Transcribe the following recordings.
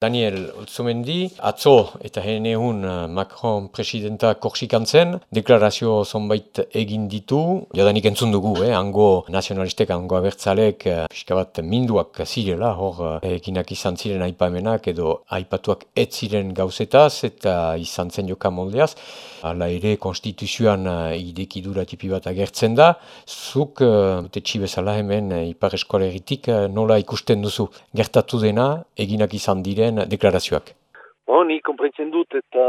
Daniel Otzomendi, atzo eta hene egun uh, Macron presidenta korsikan zen, deklarazio zonbait egin ditu, jadanik entzun dugu, eh, hango nazionalistek, hango abertzalek, uh, pixka bat minduak zirela, hor uh, eginak izan ziren aipamenak edo aipatuak ez ziren gauzetaz eta izan zen joka moldeaz, hala ere konstituzioan idekidura tipi bat agertzen da, zuk, uh, bezala hemen, ipar uh, nola ikusten duzu, gertatu dena, eginak izan diren, diren deklarazioak. Bon, ni komprentzen dut eta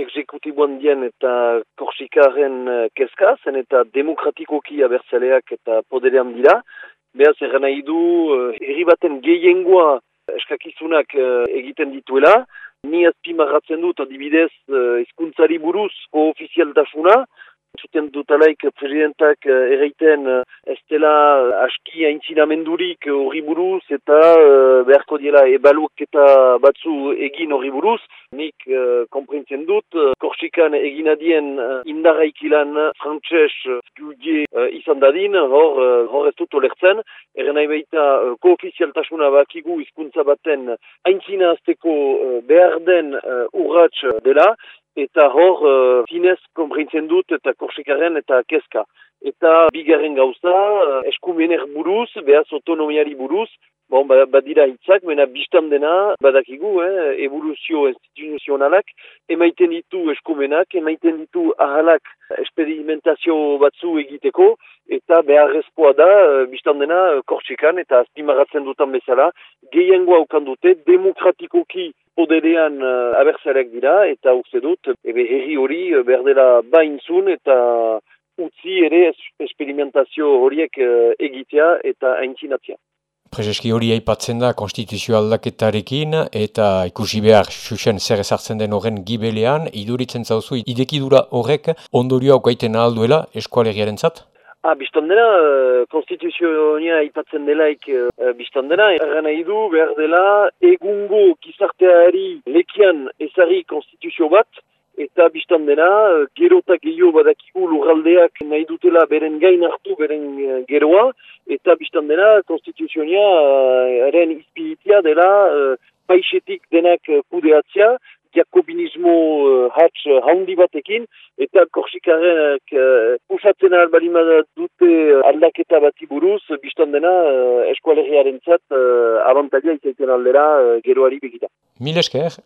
exekutiboan dien eta korsikaren eh, kezka, zen eta demokratikoki abertzaleak eta poderean dira. Behaz, erran nahi du, eh, herri baten gehiengoa eskakizunak eh, egiten dituela. Ni azpi marratzen dut, adibidez, izkuntzari buruz, koofizialtasuna, Zuten dutalaik presidentak uh, erreiten uh, ez dela aski aintzinamendurik horri buruz eta uh, beharko diela ebaluak eta batzu egin horri buruz. Nik uh, komprentzen dut, uh, Korsikan egin adien uh, indarraikilan frantxez uh, izan dadin, hor, uh, hor ez dut olertzen. Erren nahi baita uh, koofizialtasuna bakigu izkuntza baten aintzina azteko uh, behar den urratx dela eta hor uh, zinez konprintzen dut eta korsikaren eta kezka. Eta bigarren gauza, uh, eskumener buruz, behaz autonomiari buruz, bon, ba, badira hitzak, mena biztan dena, badakigu, eh, evoluzio instituzionalak, emaiten ditu eskumenak, emaiten ditu ahalak esperimentazio batzu egiteko, eta beharrezkoa da, uh, biztan dena, korsikan eta azpimaratzen dutan bezala, gehiengoa ukan dute, demokratikoki poderean uh, abertzarek dira, eta uste dut, ebe herri hori uh, berdela bainzun eta utzi ere esperimentazio horiek uh, egitea eta aintzinatzea. Prezeski hori aipatzen da konstituzio aldaketarekin eta ikusi behar xuxen zer ezartzen den horren gibelean, iduritzen zauzu idekidura horrek ondorioa aukaiten alduela eskualeriaren zat? Ah, biztandena, uh, konstituzioa aipatzen delaik uh, biztandena, erran nahi du behar dela egungo gizarteari lekian ezari konstituzio bat, eta biztandena, uh, gero eta gehiago badakigu lurraldeak nahi dutela beren gain hartu beren geroa, eta biztandena, konstituzioa uh, eren izpiritia dela uh, paixetik denak kudeatzea, jakobinismo uh, hatz uh, haundi batekin, eta korsikarek uh, usatzen albalima dute aldaketa bati buruz, biztan dena uh, eskualeriaren zat uh, abantalia izaiten aldera uh, geroari begita. Mil esker,